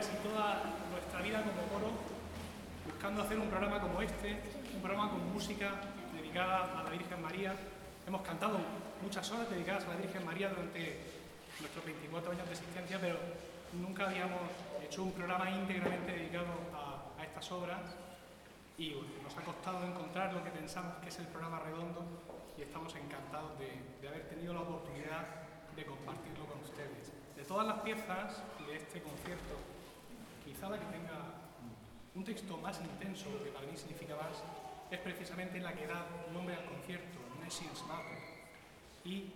casi toda nuestra vida como coro buscando hacer un programa como este, un programa con música dedicada a la Virgen María. Hemos cantado muchas horas dedicadas a la Virgen María durante nuestros 24 años de existencia, pero nunca habíamos hecho un programa íntegramente dedicado a, estas obras y nos ha costado encontrar lo que pensamos que es el programa redondo y estamos encantados de haber tenido la oportunidad de compartirlo con ustedes. De todas las piezas de este concierto, quizá la que tenga un texto más intenso, que para mí significa más, es precisamente la que da nombre al concierto, Nations Matter. Y